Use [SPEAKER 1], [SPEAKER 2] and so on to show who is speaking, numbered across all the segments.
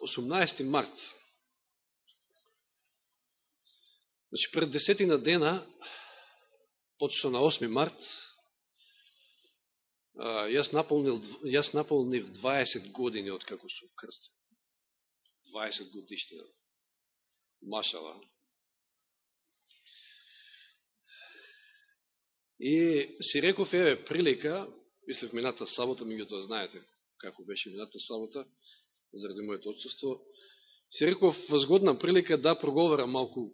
[SPEAKER 1] 18 март. Значи, пред десетина дена, почто на 8 март, јас наполнил, јас наполнив 20 години од како сум крстен. 20 годиштина. Машала. И си реков, еве, прилика, мислев мината сабота, тоа знаете како беше мината сабота, заради моето отсутство, си реков, възгодна прилика да проговорам малку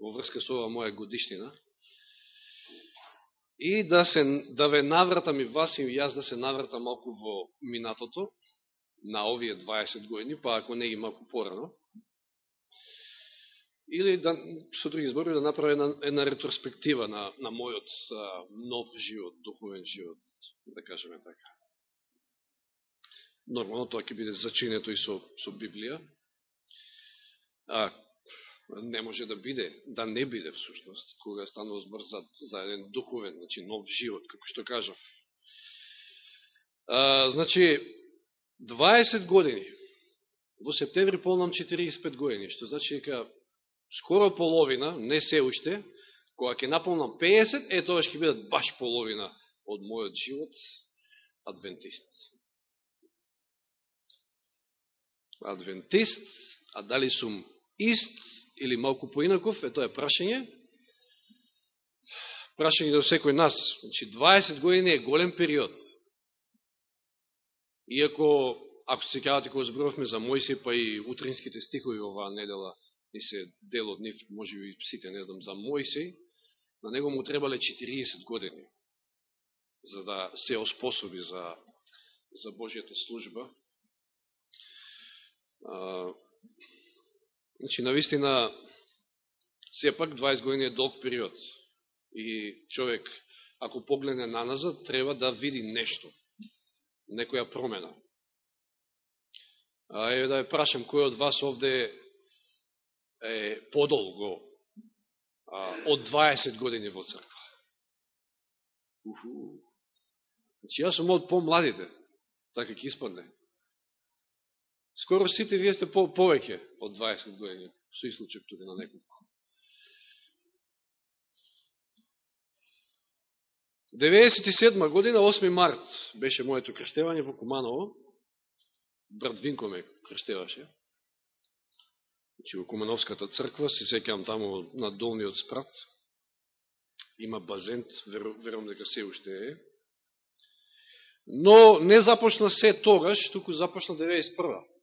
[SPEAKER 1] во врска со ова моја годишнина и да, се, да ве навратам и вас и јас да се навратам малку во минатото на овие 20 години, па ако не ги малку порано. Или да, со други збори да направи една, една ретроспектива на, на мојот а, нов живот, духовен живот, да кажеме така. Нормално тоа ќе биде зачинето и со, со Библија. А, не може да биде, да не биде всушност, кога станува збор за, за еден духовен, значи нов живот, како што кажав. А, значи, 20 години, во септември полнам 45 години, што значи дека скоро половина, не се уште, кога ќе наполнам 50, е тоа ќе бидат баш половина од мојот живот адвентист. Адвентист, а дали сум ист или малку поинаков, е тоа е прашање. Прашање до секој нас. Значи, 20 години е голем период. Иако, ако се кавате кога зборовме за Мојси, па и утринските стихови оваа недела, и се дел од нив, може би сите, не знам, за Мојси, на него му требале 40 години за да се оспособи за, за Божијата служба. А, Значи, навистина, сепак 20 години е долг период. И човек, ако погледне на назад, треба да види нешто. Некоја промена. А, е, да ја прашам, кој од вас овде е подолго а, од 20 години во црква? Уху. Значи, јас сум од помладите, така ќе испадне. Скоро сите вие сте по повеќе од 20 години, со случај тука на неколку. 97 година, 8 март, беше моето крштевање во Куманово. Брат Винко ме крштеваше. Значи, во Кумановската црква, се секам таму на долниот спрат. Има базент, верувам дека се уште е. Но не започна се тогаш, туку започна 91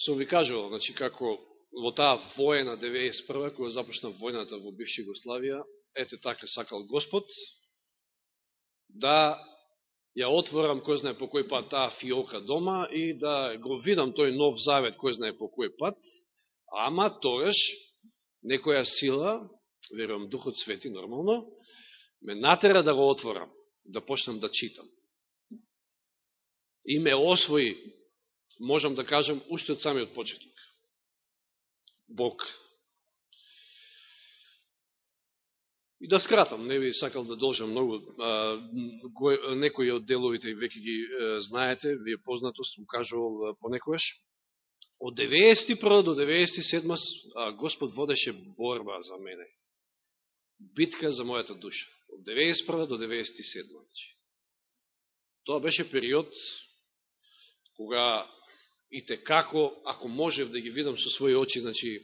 [SPEAKER 1] сум ви кажувал, значи, како во таа воена 91 кога започна војната во бивша Југославија, ете така сакал Господ, да ја отворам кој знае по кој пат таа фиока дома и да го видам тој нов завет кој знае по кој пат, ама тогаш некоја сила, верувам Духот Свети нормално, ме натера да го отворам, да почнам да читам. И ме освои можам да кажам, уште од самиот почеток. Бог. И да скратам, не би сакал да должам многу, а, некои од деловите веќе ги а, знаете, ви е познато, сум кажувал понекојаш. Од 91 до 97 а, Господ водеше борба за мене. Битка за мојата душа. Од 91 до 97. Значи. Тоа беше период кога и те како, ако можев да ги видам со своји очи, значи,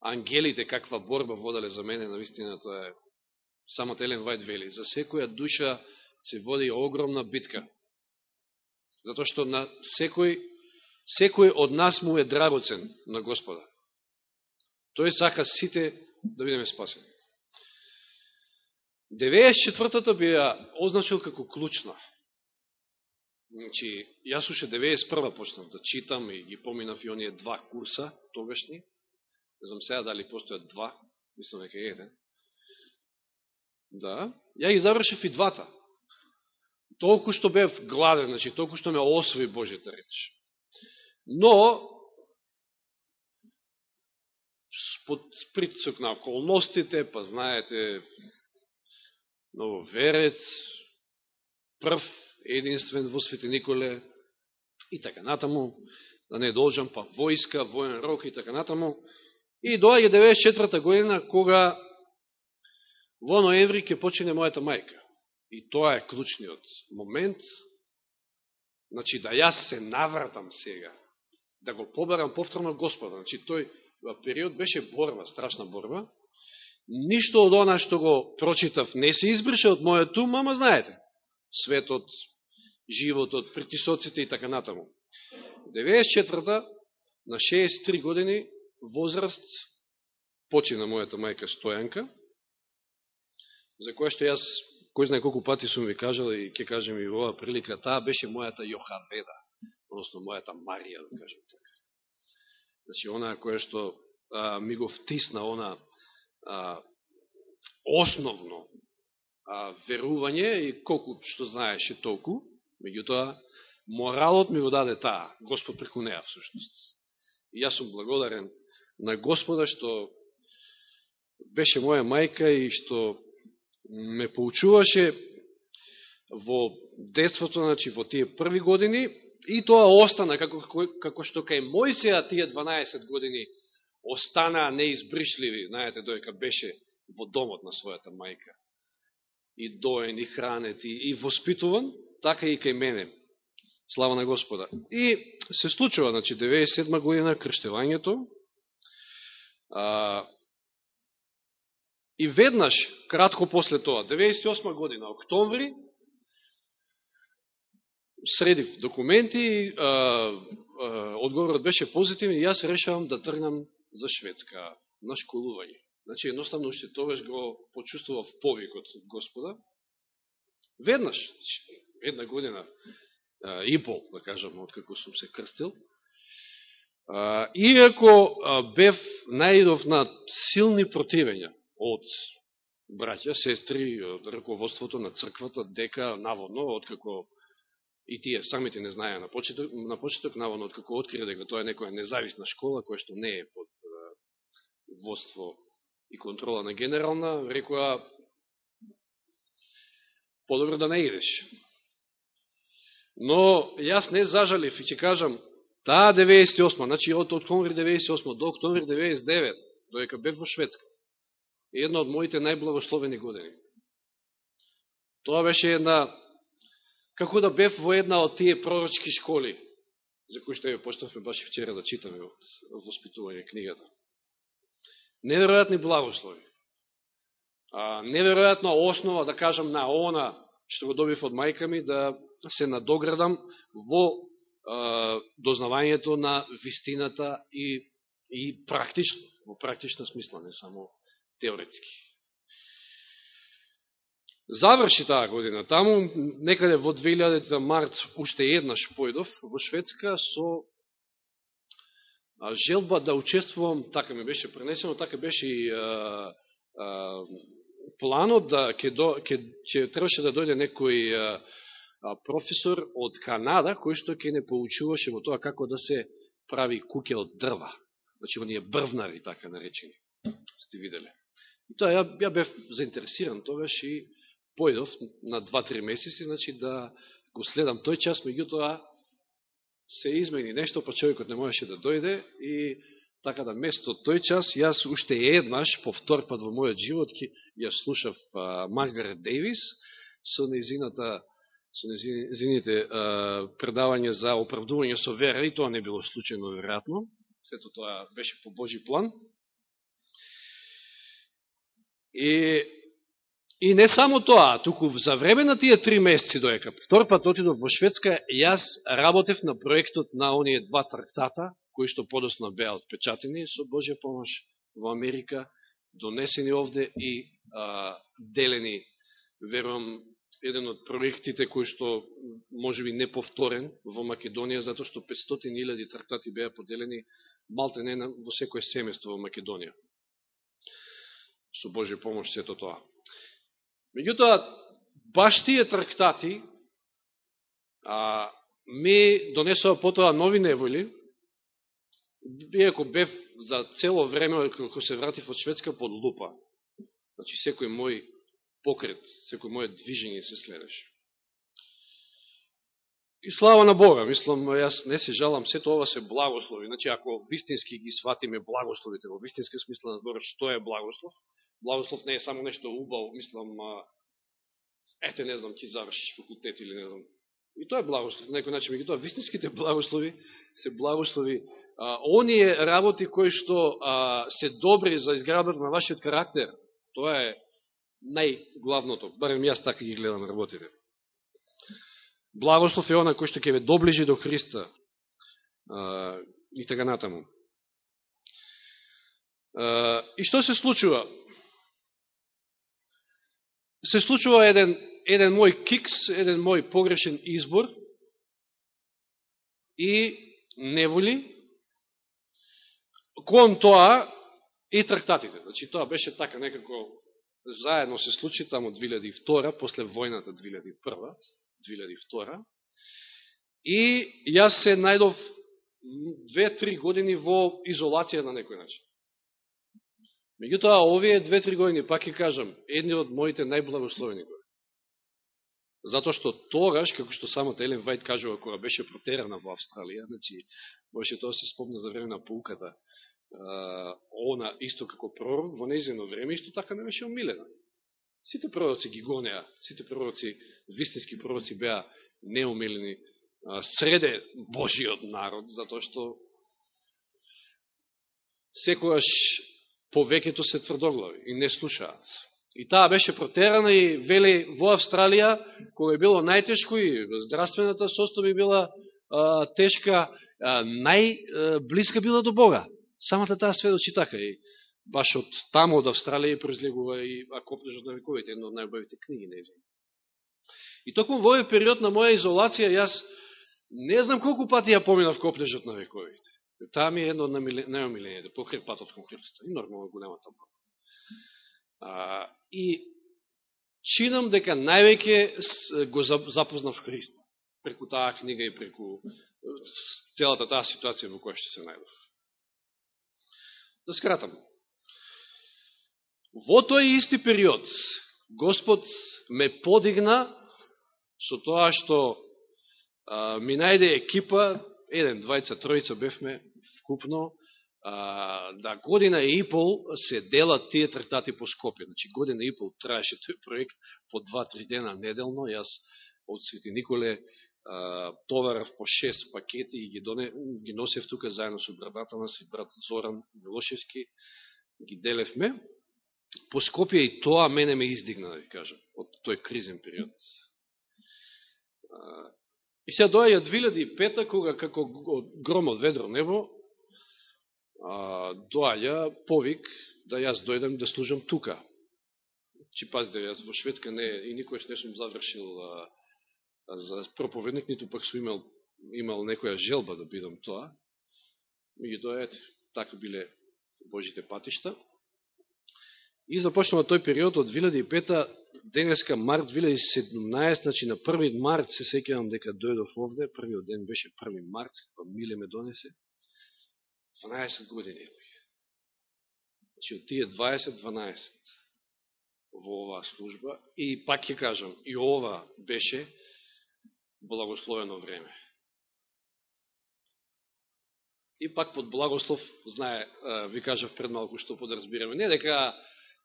[SPEAKER 1] ангелите каква борба воделе за мене, на вистина тоа е само Елен Вајд вели. За секоја душа се води огромна битка. Затоа што на секој, секој од нас му е драгоцен на Господа. Тој сака сите да бидеме спасени. 94-та би ја означил како клучна. Значи, јас уше 91 почнав да читам и ги поминав и оние два курса тогашни. Не знам сега дали постојат два, мислам дека е еден. Да, ја ги завршив и двата. Толку што бев гладен, значи, толку што ме освои Божјата реч. Но, под притисок на околностите, па знаете, ново верец, прв единствен во Свети Николе, и така натаму, да не должам, па војска, воен рок и така натаму. И доаѓа 94 година, кога во ноември ќе почине мојата мајка. И тоа е клучниот момент, значи да јас се навратам сега, да го побарам повторно Господа. Значи тој период беше борба, страшна борба. Ништо од она што го прочитав не се избрише од мојот ум, ама знаете, светот, животот, притисоците и така натаму. 94-та, на 63 години возраст, почина мојата мајка Стојанка, за која што јас, кој знае колку пати сум ви кажал и ќе кажем и во оваа прилика, таа беше мојата Јохаведа, односно мојата Марија, да кажем така. Значи, она која што а, ми го втисна, она а, основно а, верување и колку што знаеше толку, меѓутоа, моралот ми го даде таа, Господ преку неа всушност. И јас сум благодарен на Господа што беше моја мајка и што ме поучуваше во детството, значи во тие први години, и тоа остана, како, како што кај Мојсеја тие 12 години останаа неизбришливи, знаете, доека беше во домот на својата мајка. И доен, и хранет, и, и воспитуван, така и кај мене. Слава на Господа. И се случува, значи, 97 година, крштевањето. А, и веднаш, кратко после тоа, 98 година, октомври, средив документи, а, а, одговорот беше позитивен и јас решавам да тргнам за Шведска на школување. Значи, едноставно, уште тогаш го почувствував повикот од Господа. Веднаш, една година, и пол, да кажам, откако сум се крстил. Иако бев наидов на силни противења од браќа, сестри, од раководството на црквата, дека, наводно, откако и тие самите не знаеа на почеток, на почеток наводно, откако открие дека тоа е некоја независна школа, која што не е под водство и контрола на генерална, рекоа, подобро да не идеш. Но јас не зажалив и ќе кажам, таа 98, значи од октомври 98 до октомври 99, доека бев во Шведска, е една од моите најблагословени години. Тоа беше една, како да бев во една од тие пророчки школи, за кои што ја почнавме баш вчера да читаме од воспитување книгата. Неверојатни благослови. Неверојатна основа, да кажам, на она што го добив од мајка ми, да се надоградам во а, дознавањето на вистината и, и практично, во практична смисла, не само теоретски. Заврши таа година. Таму, некаде во 2000 март, уште еднаш појдов во Шведска со желба да учествувам, така ми беше пренесено, така беше и а, а, планот да ќе, ќе, ќе требаше да дојде некој а, професор од Канада, кој што ќе не поучуваше во тоа како да се прави куќе од дрва. Значи, оние брвнари, така наречени. Сте виделе. И тоа, ја, ја бев заинтересиран тогаш и појдов на 2-3 месеци, значи да го следам тој час, меѓутоа се измени нешто, па човекот не можеше да дојде и така да место тој час, јас уште еднаш, по втор пат во мојот живот, ја слушав Маргарет Дейвис со незината со незините предавања за оправдување со вера, и тоа не било случайно веројатно, сето тоа беше по Божи план. И, и не само тоа, туку за време на тие три месеци доека, втор пат отидов во Шведска, јас работев на проектот на оние два трактата, кои што подосно беа отпечатени со Божја помош во Америка, донесени овде и а, делени, верувам, еден од проектите кој што може би неповторен во Македонија, затоа што 500.000 трактати беа поделени малте не во секој семејство во Македонија. Со Божја помош сето тоа. Меѓутоа, баш тие трактати а, ми донесува потоа нови неволи, иако бев за цело време, кога се вратив од Шведска, под лупа. Значи, секој мој покрет, секој моје движење се следеше. И слава на Бога, мислам, јас не се жалам, сето ова се благослови. Значи, ако вистински ги сватиме благословите, во вистински смисла на зборот, што е благослов? Благослов не е само нешто убаво, мислам, ете, не знам, ти завршиш факултет или не знам. И тоа е благослов, на некој начин, тоа вистинските благослови се благослови а, оние работи кои што а, се добри за изградата на вашиот карактер. Тоа е најглавното, барем јас така ги гледам работите. Благослов е она кој што ќе ве доближи до Христа а, и така натаму. А, и што се случува? Се случува еден еден мој кикс, еден мој погрешен избор и неволи кон тоа и трактатите. Значи, тоа беше така некако заедно се случи тамо 2002, после војната 2001, 2002. И јас се најдов две-три години во изолација на некој начин. Меѓутоа, овие две-три години, пак ќе кажам, едни од моите најблагословени години. Затоа што тогаш, како што самата Елен Вајд кажува, кога беше протерана во Австралија, значи, може тоа се спомна за време на пауката, она исто како пророк, во незино време, исто така не беше умилена. Сите пророци ги гонеа, сите пророци, вистински пророци беа неумилени среде Божиот народ, затоа што секојаш повеќето се тврдоглави и не слушаат. И таа беше протерана и вели во Австралија, кога е било најтешко и здравствената состојба била а, тешка, а, најблиска била до Бога. Самата таа сведочи така и баш од таму од Австралија произлегува и Акопнежот на вековите, една од најубавите книги на И токму во овој период на моја изолација, јас не знам колку пати ја поминав Копнежот на вековите. Таа ми е едно од најомилените, покрај патот кон Христа. И нормално го нема таму. А, и чинам дека највеќе го запознав Христа преку таа книга и преку целата таа ситуација во која што се најдов. Да скратам. Во тој исти период Господ ме подигна со тоа што а, ми најде екипа, еден, двајца, тројца бевме вкупно, да година и пол се делат тие трактати по Скопје. Значи, година и пол траеше тој проект по два-три дена неделно. Јас од Свети Николе товарав по 6 пакети и ги, доне, ги носев тука заедно со братата нас и брат Зоран Милошевски. Ги делевме. По Скопје и тоа мене ме издигна, да ви кажам, од тој кризен период. И сега доја 2005 кога како гром од ведро небо, доаѓа повик да јас дојдам да служам тука. Чи пазите, јас во Шведска не, и никојаш не сум завршил а, за проповедник, ниту пак сум имал, имал некоја желба да бидам тоа. Ми ги дојат, така биле Божите патишта. И започнува тој период од 2005 денеска март 2017, значи на 1 март се секјавам дека дојдов овде, првиот ден беше 1 март, па Миле ме донесе. 12 години. Значи, од тие 20-12 во оваа служба, и пак ќе кажам, и ова беше благословено време. И пак под благослов, знае, ви кажав пред малку што подразбираме, не дека,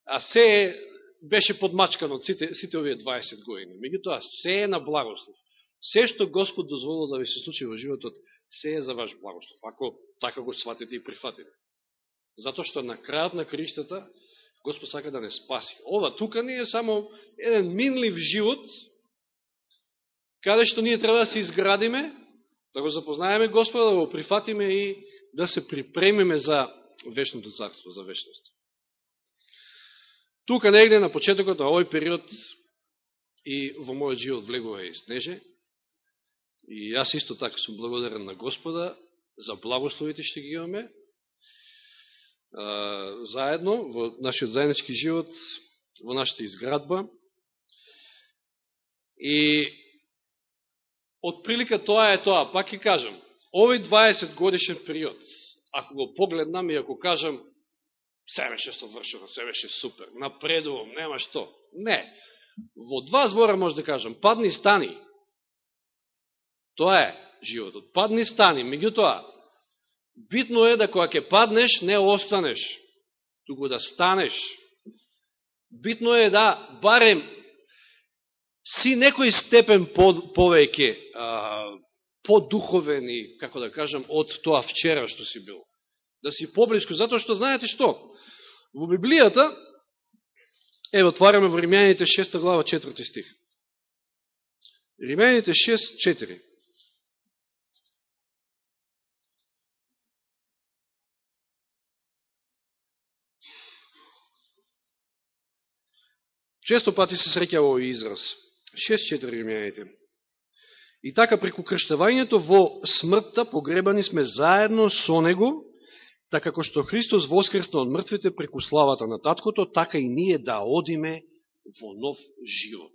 [SPEAKER 1] а се беше подмачкано сите, сите овие 20 години. Меѓутоа, се е на благослов. Се што Господ дозволил да ви се случи во животот, се е за ваш благослов, ако така го сватите и прифатите. Затоа што на крајот на криштата, Господ сака да не спаси. Ова тука не е само еден минлив живот, каде што ние треба да се изградиме, да го запознаеме Господа, да го прифатиме и да се припремиме за вечното царство, за вечност. Тука негде на почетокот на овој период и во мојот живот влегува и снеже, И јас исто така сум благодарен на Господа за благословите што ги имаме заедно во нашиот заеднички живот, во нашата изградба. И од прилика тоа е тоа, пак ќе кажам, овој 20 годишен период, ако го погледнам и ако кажам, се беше совршено, се беше супер, напредувам, нема што. Не. Во два збора може да кажам, падни стани, Тоа е животот. Падни, стани. Меѓутоа, битно е да кога ќе паднеш, не останеш, туку да станеш. Битно е да барем си некој степен под, повеќе подуховен и, како да кажам, од тоа вчера што си бил. Да си поблиско, затоа што знаете што? Во Библијата, ево, отвараме во Римјаните 6 глава 4 стих. Римјаните 6, 4. Често пати се среќа овој израз. 6.4 римјаните. И така преку крштавањето во смртта погребани сме заедно со Него, така како што Христос воскресна од мртвите преку славата на Таткото, така и ние да одиме во нов живот.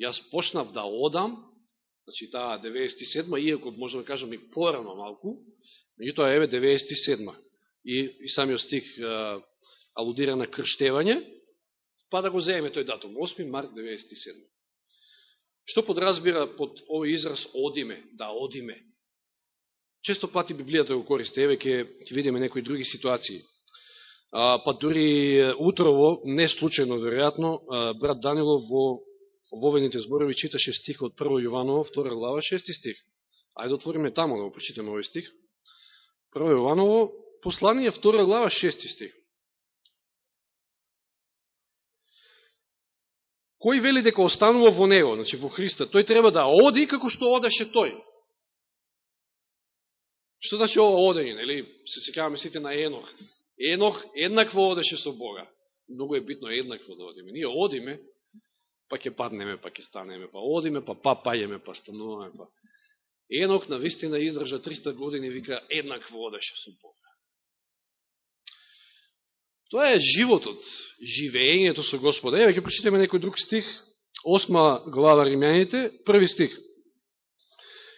[SPEAKER 1] Јас почнав да одам, значи таа 97 иако можам да кажам и порано малку, меѓутоа еве 97 и, и самиот стих а, алудира на крштевање, па да го земе тој датум, 8 март 97. Што подразбира под овој израз одиме, да одиме? Често пати Библијата го користи, еве ќе видиме некои други ситуации. А, па дури утрово, не случајно веројатно, брат Данилов во Вовените зборови читаше стих од 1 Јованово, 2 глава, 6 стих. Ајде да отвориме тамо да го прочитаме овој стих. 1 Јованово, послание, 2 глава, 6 стих. Кој вели дека останува во него, значи во Христа, тој треба да оди како што одеше тој. Што значи ова одење, нели? Се секаваме сите на Енох. Енох еднакво одеше со Бога. Многу е битно еднакво да одиме. Ние одиме, па ќе паднеме, па ќе станеме, па одиме, па па пајеме, па стануваме, па. Енох на вистина издржа 300 години, и вика, еднакво одеше со Бога. Тоа е животот, живењето со Господа. Еве ќе прочитаме некој друг стих, осма глава Римјаните, први стих.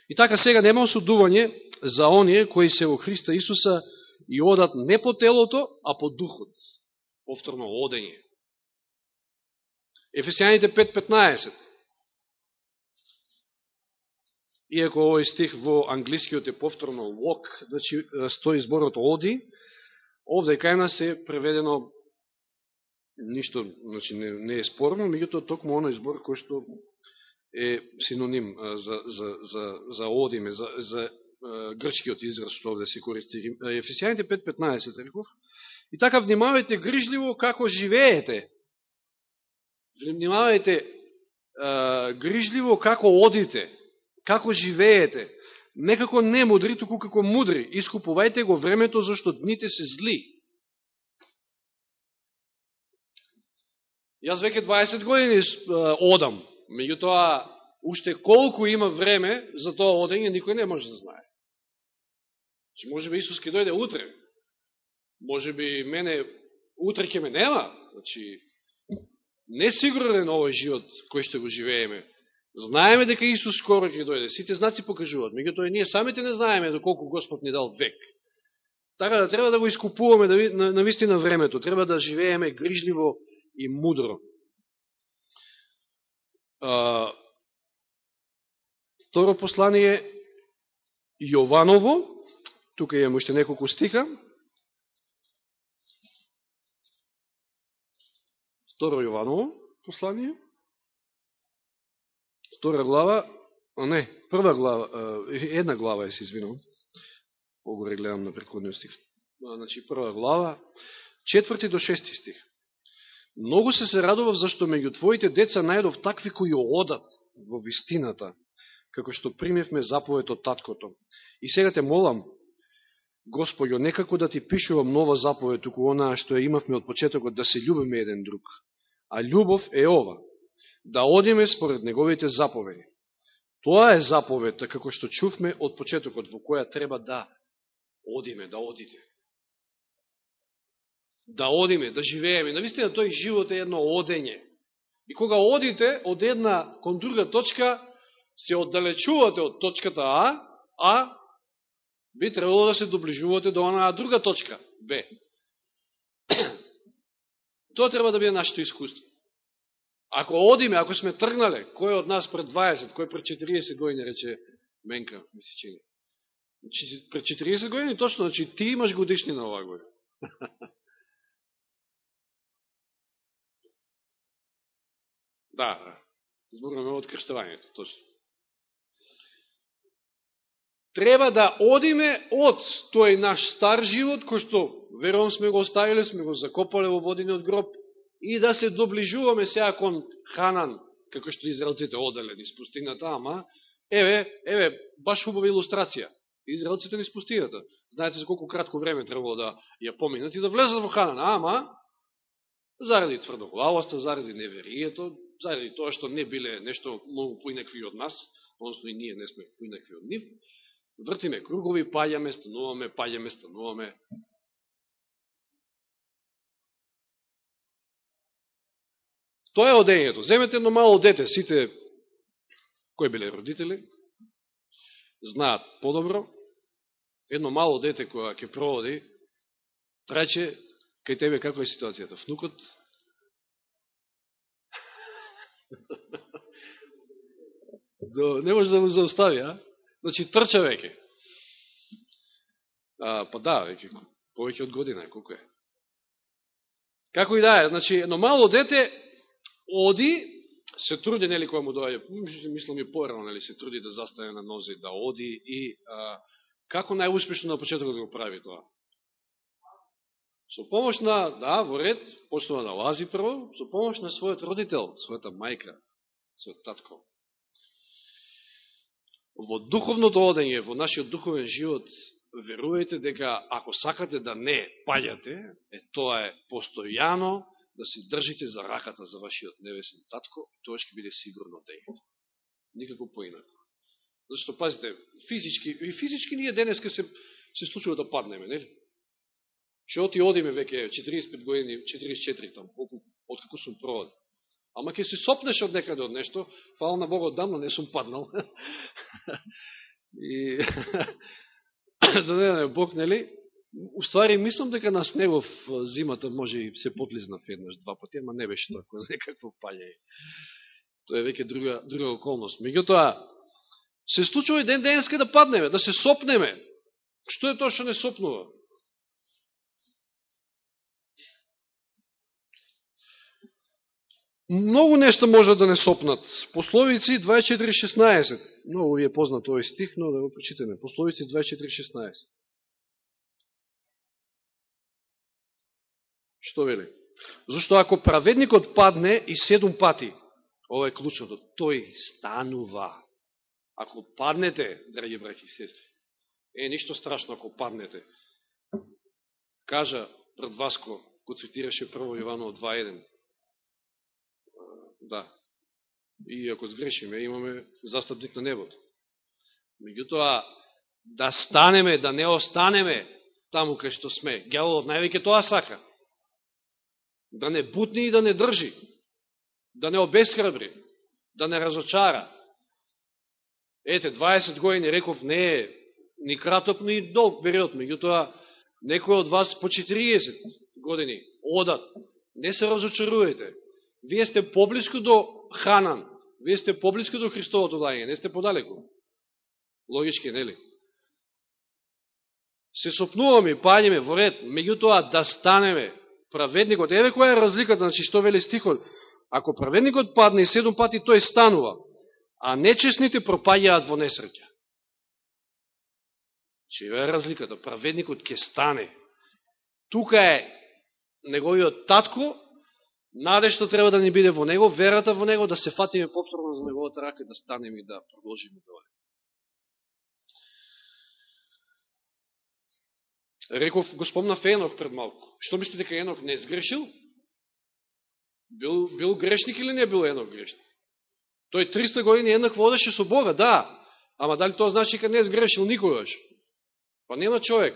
[SPEAKER 1] И така сега нема осудување за оние кои се во Христа Исуса и одат не по телото, а по духот. Повторно одење. Ефесијаните 5.15. Иако овој стих во англискиот е повторно walk, значи э, стои зборот оди, Овде кај нас е преведено ништо, значи не, не е спорно, меѓутоа токму оној збор кој што е синоним за, за, за, за одиме, за, за грчкиот израз што овде се користи. Ефесијаните 5.15 реков. И така внимавајте грижливо како живеете. Внимавајте грижливо како одите, како живеете некако не мудри, туку како мудри. Искупувајте го времето, зашто дните се зли. Јас веќе 20 години одам, меѓутоа, уште колку има време за тоа одење, никој не може да знае. Че може би Исус ке дојде утре. Може би мене утре ке ме нема. Значи, не сигурен овој живот кој што го живееме. Знаеме дека Исус скоро ќе дојде. Сите знаци покажуваат. Меѓутоа ние самите не знаеме доколку Господ ни дал век. Така да треба да го искупуваме да, на, на вистина времето. Треба да живееме грижливо и мудро. А, второ послание Јованово. Тука имаме уште неколку стиха. Второ Јованово послание втора глава, а не, прва глава, една глава е се извинувам, погоре гледам на предходниот стих. Значи, прва глава, четврти до шести стих. Многу се се радував зашто меѓу твоите деца најдов такви кои одат во вистината, како што примевме заповед од таткото. И сега те молам, Господјо, некако да ти пишувам нова заповед, туку онаа што ја имавме од почетокот, да се љубиме еден друг. А љубов е ова, да одиме според неговите заповеди. Тоа е заповедта, како што чувме од почетокот, во која треба да одиме, да одите. Да одиме, да живееме. Навистина, тој живот е едно одење. И кога одите од една кон друга точка, се оддалечувате од точката А, а би требало да се доближувате до онаа друга точка, Б. Тоа треба да биде нашето искуство. Ако одиме, ако сме тргнале, кој од нас пред 20, кој пред 40 години рече, Менка, ми се чини. Значи, пред 40 години точно, значи ти имаш годишнина оваа година. да, да. Зборуваме од крштавањето, точно. Треба да одиме од тој наш стар живот, кој што верувам сме го оставиле, сме го закопале во водиниот гроб, и да се доближуваме сега кон Ханан, како што израелците оделе из пустината, ама, еве, еве, баш хубава илустрација. Израелците низ пустината. Знаете за колку кратко време требало да ја поминат и да влезат во Ханан, ама, заради тврдоглавоста, заради неверието, заради тоа што не биле нешто многу поинакви од нас, односно и ние не сме поинакви од нив, вртиме кругови, паѓаме, стануваме, паѓаме, стануваме. Тоа е одењето. Земете едно мало дете, сите кои биле родители, знаат подобро, едно мало дете која ќе проводи, траче, кај тебе како е ситуацијата? Внукот До, не може да му заустави, а? Значи, трча веќе. А, па да, веќе, повеќе од година, колко е. Како и да е, значи, едно мало дете оди, се труди, нели, која му доаѓа, мислам и порано, нели, се труди да застане на нози, да оди и а, како најуспешно на почетокот да го прави тоа? Со помош на, да, во ред, почнува да лази прво, со помош на својот родител, својата мајка, својот татко. Во духовното одење, во нашиот духовен живот, верувајте дека ако сакате да не паѓате, е тоа е постојано да се држите за раката за вашиот небесен татко, тоа ќе биде сигурно дејето. Никако поинако. Зашто, пазите, физички, и физички ние денеска се, се случува да паднеме, не? Че оти одиме веќе 45 години, 44 там, откако сум проводен. Ама ќе се сопнеш од некаде од нешто, фала на Бога, одамно не сум паднал. и да не не, Бог, нели? Уствари, мислам дека на снегов зимата може и се подлизнав еднаш, два пати, ама не беше тако некакво пање. Тоа е веќе друга, друга околност. Меѓутоа, се случува и ден денеска да паднеме, да се сопнеме. Што е тоа што не сопнува? Многу нешто може да не сопнат. Пословици 24.16. Многу ви е познат овој стих, но да го прочитаме. Пословици 24.16. Што вели? Зошто ако праведникот падне и седум пати, ова е клучното, тој станува. Ако паднете, драги браќи и сестри, е ништо страшно ако паднете. Кажа пред Васко, го цитираше прво Јовано 2.1, Да. И ако сгрешиме, имаме застапник на небото. Меѓутоа, да станеме, да не останеме таму кај што сме. Гјаволот највеќе тоа сака. Да не бутни и да не држи. Да не обесхрабри. Да не разочара. Ете, 20 години, реков, не е ни краток, ни долг период. Меѓутоа, некој од вас по 40 години одат. Не се разочарувате вие сте поблиску до Ханан, вие сте поблиску до Христовото дајање, не сте подалеку. Логички, нели? Се сопнуваме, паѓаме во ред, меѓутоа да станеме праведникот. Еве која е разликата, значи што вели стихот. Ако праведникот падне и седум пати, тој станува, а нечесните пропаѓаат во несреќа. Значи, Че е разликата. Праведникот ќе стане. Тука е неговиот татко надешто треба да ни биде во Него, верата во Него, да се фатиме повторно за Неговата рака и да станеме и да продолжиме да доле. Реков, го спомнав Енох пред малку. Што мислите дека Енох не сгрешил? Бил, бил грешник или не бил Енох грешник? Тој 300 години Енох водеше со Бога, да. Ама дали тоа значи дека не сгрешил никогаш? Па нема човек.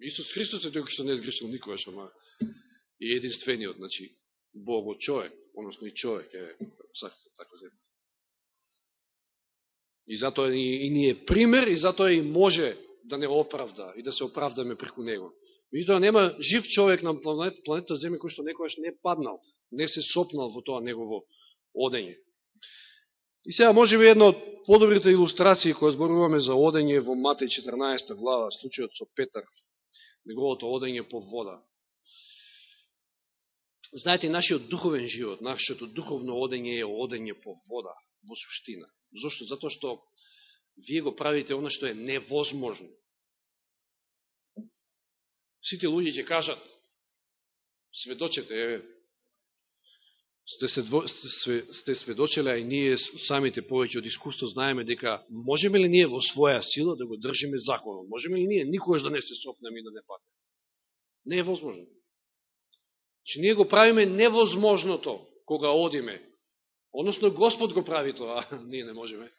[SPEAKER 1] Исус Христос е тој што не сгрешил никогаш, ама и единствениот, значи, Бого човек, односно и човек, е, сакате да така земете. И затоа и, и ни е пример, и затоа и може да не оправда и да се оправдаме преку него. Меѓутоа нема жив човек на планет, планета Земја кој што некојаш не е паднал, не се сопнал во тоа негово одење. И сега може би една од подобрите илустрации која зборуваме за одење во Матеј 14 глава, случајот со Петар, неговото одење по вода. Знаете, нашиот духовен живот, нашето духовно одење е одење по вода, во суштина. Зошто? Затоа што вие го правите оно што е невозможно. Сите луѓе ќе кажат, сведочете, е, сте, сте сведочеле, а и ние самите повеќе од искусство знаеме дека можеме ли ние во своја сила да го држиме законот? Можеме ли ние никогаш да не се сопнеме и да не падне? Не е возможно. Че ние го правиме невозможното кога одиме. Односно Господ го прави тоа, а ние не можеме.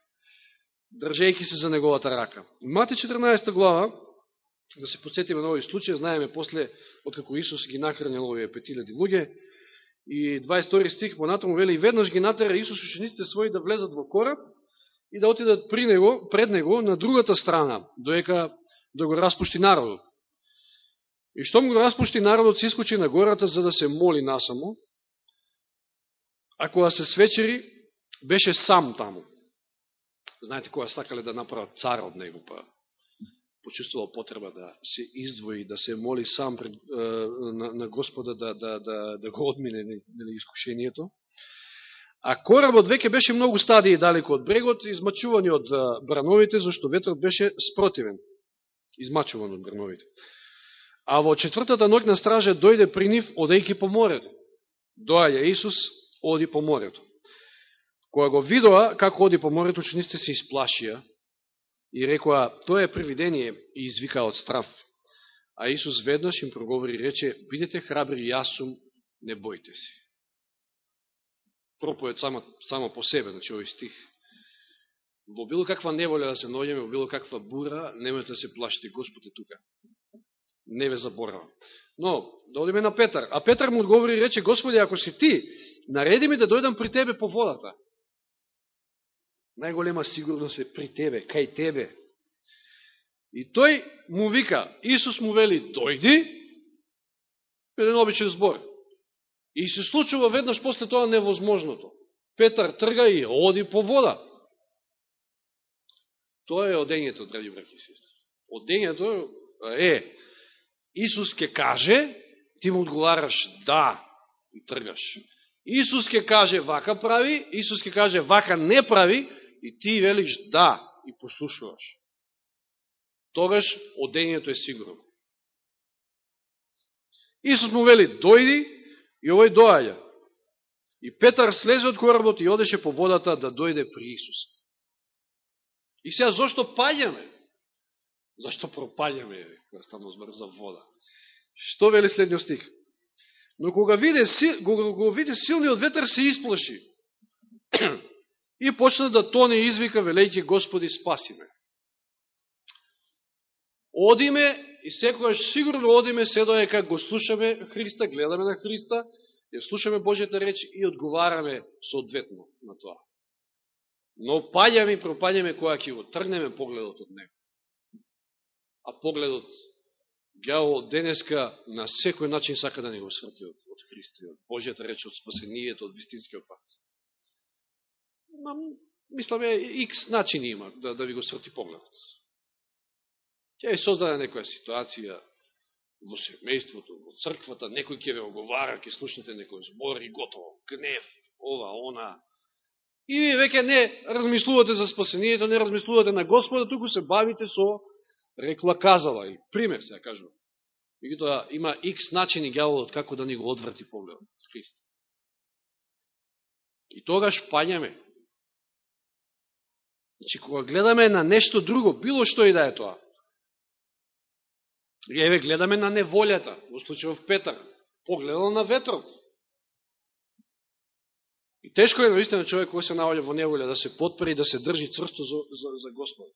[SPEAKER 1] Држејќи се за неговата рака. Мате 14 глава, да се подсетиме на овој случај, знаеме после, откако Исус ги нахранил овие петиледи луѓе, И 22 стих понатаму вели, и веднаш ги натера Исус учениците своји да влезат во кораб и да отидат при него, пред него на другата страна, доека да го распушти народот. И штом го распушти народот, се искочи на гората за да се моли насамо, а кога се свечери, беше сам таму. Знаете, кога сакале да направат цар од него, па почувствувал потреба да се издвои, да се моли сам пред, на, на Господа да, да, да, да го одмине нели, искушението. А коработ веќе беше многу стадии далеко од брегот, измачувани од брановите, зашто ветрот беше спротивен, измачуван од брановите. А во четвртата ноќ на стража дојде при нив, одејки по морето. Доаѓа Исус, оди по морето. Кога го видоа како оди по морето, учениците се исплашија и рекоа, тоа е привидение и извика од страв. А Исус веднаш им проговори и рече, бидете храбри, јас сум, не бојте се. Проповед само, само по себе, значи овој стих. Во било каква неволја да се наоѓаме, во било каква бура, немојте да се плашите, Господ е тука. Не ве заборава. Но, да одиме на Петар. А Петар му одговори и рече, Господи, ако си ти, нареди ми да дојдам при Тебе по водата најголема сигурност е при тебе, кај тебе. И тој му вика, Исус му вели, дојди, еден обичен збор. И се случува веднаш после тоа невозможното. Петар трга и оди по вода. Тоа е одењето, драги браки и сестри. Одењето е, Исус ке каже, ти му одговараш да и тргаш. Исус ке каже вака прави, Исус ке каже вака не прави, и ти велиш да и послушуваш, тогаш одењето е сигурно. Исус му вели, дојди, и овој доаѓа. И Петар слезе од коработ и одеше по водата да дојде при Исус. И сега, зашто паѓаме? Зашто пропаѓаме, кога стану збор за вода? Што вели следниот стих? Но кога виде, кога го виде силниот ветер, се исплаши. И почна да тоне извика, велејќи Господи, спаси ме. Одиме и секојаш сигурно одиме се доека го слушаме Христа, гледаме на Христа, ја слушаме Божјата реч и одговараме соодветно на тоа. Но паѓаме и пропаѓаме која ќе го тргнеме погледот од Него. А погледот гјаво денеска на секој начин сака да не го сврти од, од Христа, од Божјата реч, од спасението, од вистинскиот пат мисламе, икс начини има да, да ви го срти погледот. Ќе е создаде некоја ситуација во семејството, во црквата, некој ќе ве оговара, ќе слушнете некој збор и готово, гнев, ова, она. И ви веќе не размислувате за спасението, не размислувате на Господа, туку се бавите со рекла казала и пример се ја кажува. тоа има икс начини гјаволот како да ни го одврати погледот Христа. И тогаш паѓаме Значи, кога гледаме на нешто друго, било што и да е тоа, еве гледаме на неволјата, во случајов Петар, погледал на ветрот. И тешко е наистина човек кој се наоѓа во неволја да се подпре и да се држи цврсто за, за, за Господ.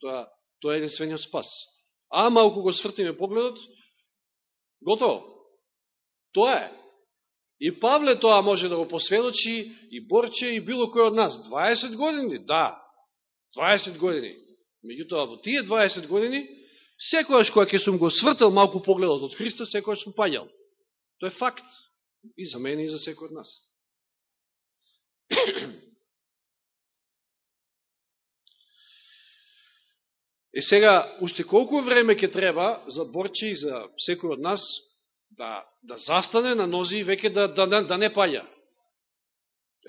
[SPEAKER 1] Тоа, тоа е единствениот спас. А малку го свртиме погледот, готово. Тоа е. И Павле тоа може да го посведочи, и Борче, и било кој од нас. 20 години, да, 20 години. Меѓутоа, во тие 20 години, секојаш која ќе сум го свртал малку погледот од Христа, секојаш сум паѓал. Тоа е факт. И за мене, и за секој од нас. Е сега, уште колку време ќе треба за Борче и за секој од нас да, да застане на нози и веќе да, да, да, да не паѓа?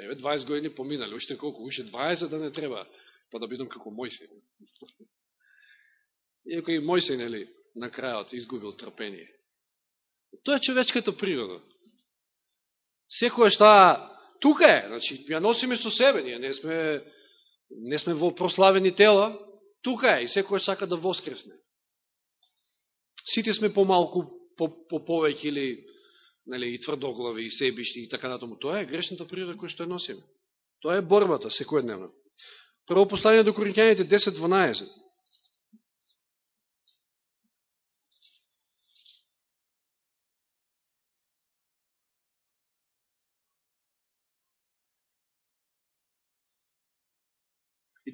[SPEAKER 1] Еве, 20 години поминали, уште колку, уште 20 да не треба па да бидам како Мојсей. Иако и Мојсей, нели, на крајот изгубил трпение. Тоа е човечката природа. Секоја што тука е, значи, ја носиме со себе, ние не сме, не сме во прославени тела, тука е и секој сака да воскресне. Сите сме помалку, по, по повеќе или нели, и тврдоглави, и себишни, и така натаму. Тоа е грешната природа која што ја носиме. Тоа е борбата секојдневна. Прво послание до Коринќаните 10.12.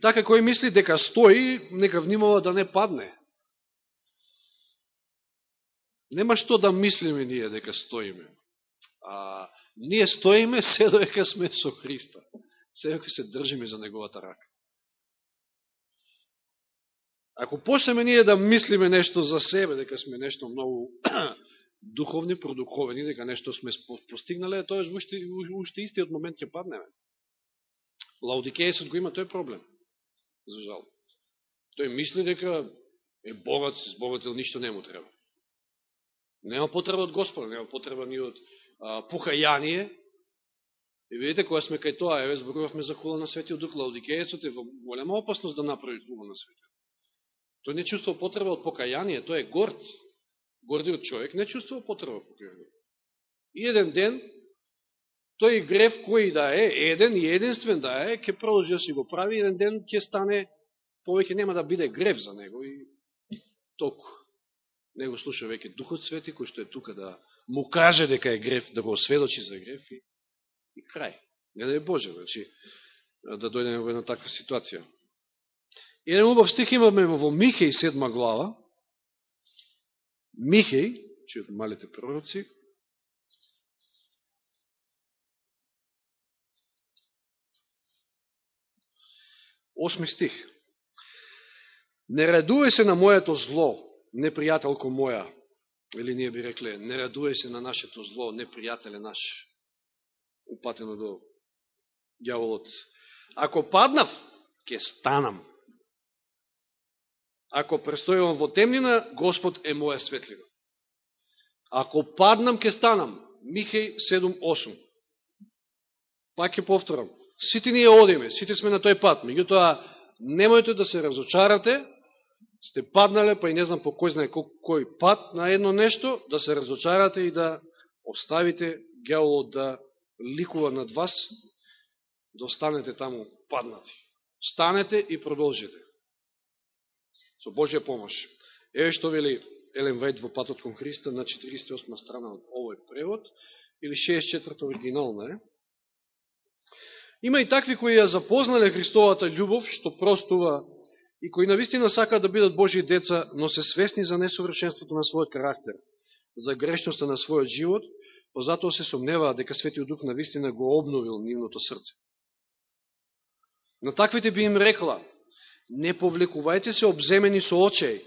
[SPEAKER 1] така кој мисли дека стои, нека внимава да не падне. Нема што да мислиме ние дека стоиме. А, ние стоиме се дека сме со Христа. Се дека се држиме за Неговата рака. Ако почнеме ние да мислиме нешто за себе, дека сме нешто многу духовни, продуховени, дека нешто сме постигнале, тоа е уште, уште истиот момент ќе паднеме. Лаудикејсот го има тој проблем за жал. Тој мисли дека е богат, збогател, ништо не му треба. Нема потреба од Господа, нема потреба ни од а. И видите, кога сме кај тоа, еве, зборувавме за хула на светиот дух, Лаудикејецот е во голема опасност да направи хула на светиот. Тој не чувствува потреба од покаяние, тој е горд. Гордиот човек не чувствува потреба од покаяние. И еден ден, тој греф кој да е, еден и единствен да е, ќе продолжи да си го прави, еден ден ќе стане, повеќе нема да биде греф за него и толку. Него слуша веќе Духот Свети, кој што е тука да му каже дека е греф, да го осведочи за греф и, и крај. Не да е Боже, значи, да дојдеме во една таква ситуација. Еден убав стих имаме во Михеј 7 глава, Михеј, че од малите пророци, Осми стих. Не радуе се на моето зло, непријателко моја. Или ние би рекле, не радуе се на нашето зло, непријателе наш. Упатено до дјаволот. Ако паднав, ќе станам. Ако престојувам во темнина, Господ е моја светлина. Ако паднам, ке станам. Михеј 7.8. Пак ќе повторам. Сите ние одиме, сите сме на тој пат. Меѓутоа, немојте да се разочарате, сте паднале, па и не знам по кој знае кој пат на едно нешто, да се разочарате и да оставите геолот да ликува над вас, да останете таму паднати. Станете и продолжите. Со Божја помош. Еве што вели Елен Вајд во Патот кон Христа на 48 страна од овој превод, или 64 оригинална е. Има и такви кои ја запознале Христовата љубов, што простува и кои навистина сакаат да бидат Божи деца, но се свесни за несовршенството на својот карактер, за грешноста на својот живот, па позатоа се сомневаа дека Светиот Дух навистина го обновил нивното срце. На таквите би им рекла, не повлекувајте се обземени со очеј.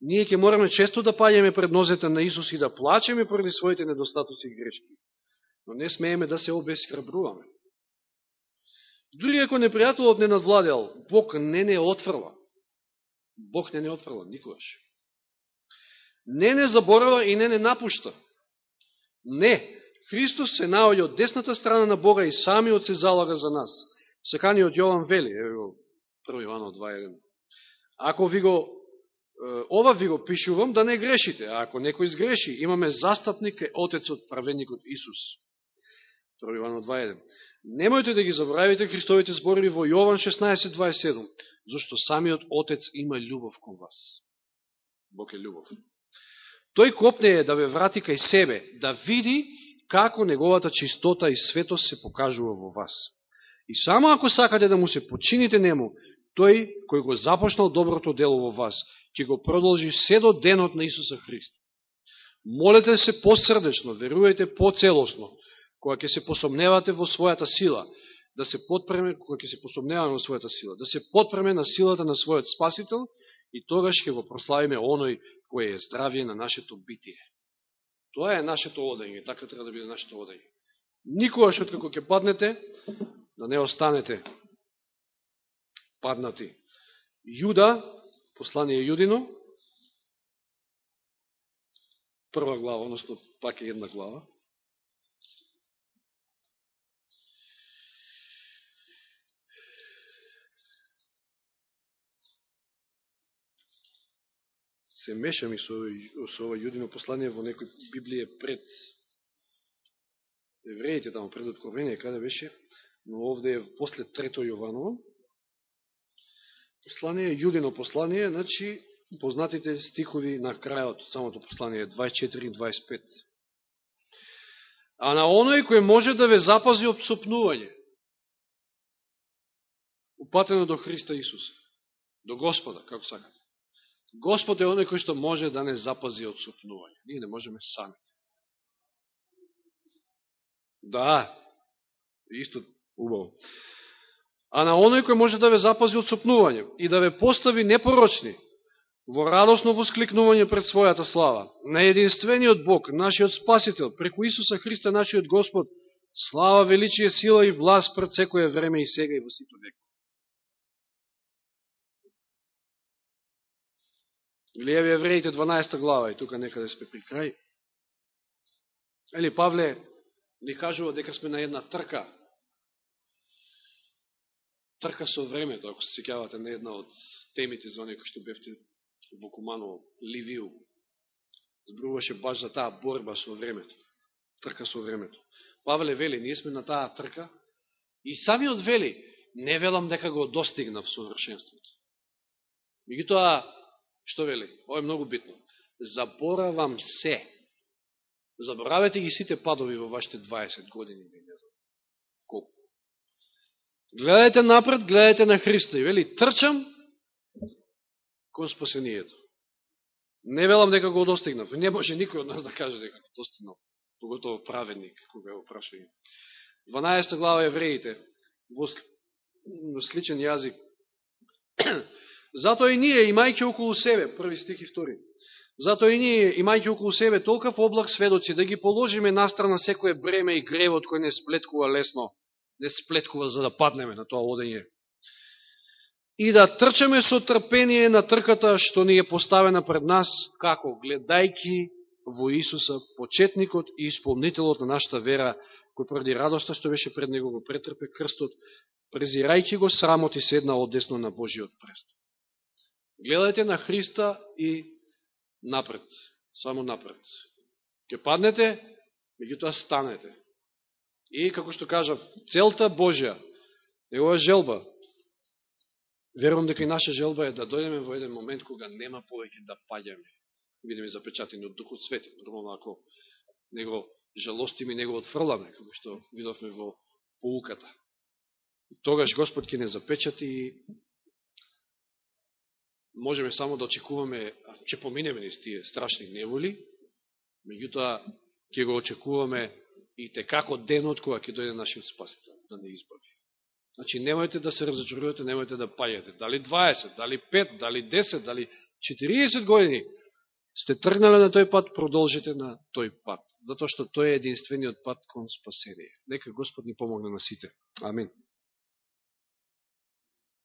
[SPEAKER 1] Ние ќе мораме често да паѓаме пред нозете на Исус и да плачеме поради своите недостатоци и грешки. Но не смееме да се обесхрабруваме. Дури ако непријателот не надвладел, Бог не не отфрла. Бог не не отфрла, никогаш. Не не заборава и не не напушта. Не, Христос се наоѓа од десната страна на Бога и самиот се залага за нас. Секаниот Јован вели, го, 1 Јован 2.1. Ако ви го, ова ви го пишувам, да не грешите, а ако некој изгреши, имаме застапник е Отецот, праведникот Исус. 1 Јован 2.1. Немојте да ги забравите Христовите зборови во Јован 16.27, зашто самиот Отец има љубов кон вас. Бог е љубов. Тој копне е да ве врати кај себе, да види како неговата чистота и светост се покажува во вас. И само ако сакате да му се почините нему, тој кој го започнал доброто дело во вас, ќе го продолжи се до денот на Исуса Христ. Молете се посрдечно, верувајте поцелосно, кога ќе се посомневате во својата сила, да се подпреме, кога ќе се посомневаме во својата сила, да се подпреме на силата на својот Спасител И тогаш ќе го прославиме оној кој е здравие на нашето битие. Тоа е нашето одење, така треба да биде нашето одење. Никогаш откако ќе паднете, да не останете паднати. Јуда, послание Јудино, прва глава, односно пак е една глава. Се мешам и со, со ова јудино послание во некој Библија пред евреите, тамо пред откровение, каде беше, но овде е после трето Јованово. Послание, јудино послание, значи познатите стихови на крајот, самото послание, 24 и 25. А на оној кој може да ве запази од сопнување, упатено до Христа Исуса, до Господа, како сакате. Господ е оној кој што може да не запази од сопнување. Ние не можеме самите. Да, исто убаво. А на оној кој може да ве запази од сопнување и да ве постави непорочни, во радосно воскликнување пред својата слава, на единствениот Бог, нашиот Спасител, преку Исуса Христа, нашиот Господ, слава, величие, сила и власт пред секоје време и сега и во сито век. Или еве Евреите 12 глава и тука некаде сме при крај. Ели Павле ни кажува дека сме на една трка. Трка со времето, ако се секјавате на една од темите за оние кои што бевте во Куманово, Ливију, збруваше баш за таа борба со времето, трка со времето. Павле вели, ние сме на таа трка и самиот вели, не велам дека го достигнав совршенството. Меѓутоа, што вели? Ово е многу битно. Заборавам се. Заборавете ги сите падови во вашите 20 години, не знам. Гледајте напред, гледајте на Христа и вели, трчам кон спасението. Не велам дека го достигнав. Не може никој од нас да каже дека го достигнав. Поготово праведник, кога го прашувам. 12 глава евреите, во сличен јазик. Затоа и ние, имајќи околу себе, први стих и втори, затоа и ние, имајќи околу себе толкав облак сведоци, да ги положиме настрана секое бреме и гревот кој не сплеткува лесно, не сплеткува за да паднеме на тоа одење и да трчаме со трпение на трката што ни е поставена пред нас, како гледајки во Исуса, почетникот и исполнителот на нашата вера, кој поради радоста што беше пред него го претрпе крстот, презирајќи го срамот и седна одесно на Божиот престол. Гледајте на Христа и напред, само напред. Ке паднете, меѓутоа станете. И, како што кажав, целта Божја, негова желба, Верувам дека и наша желба е да дојдеме во еден момент кога нема повеќе да паѓаме. Видиме запечатени од Духот Свети. Нормално ако него жалостиме, него отфрламе, како што видовме во поуката. Тогаш Господ ќе не запечати и можеме само да очекуваме, ќе поминеме низ тие страшни неволи, меѓутоа ќе го очекуваме и текако денот кога ќе дојде нашиот спасител да не избави. Значи, немојте да се разочарувате, немојте да пајате. Дали 20, дали 5, дали 10, дали 40 години сте тргнали на тој пат, продолжите на тој пат. Затоа што тој е единствениот пат кон спасение. Нека Господ ни помогне на сите. Амин.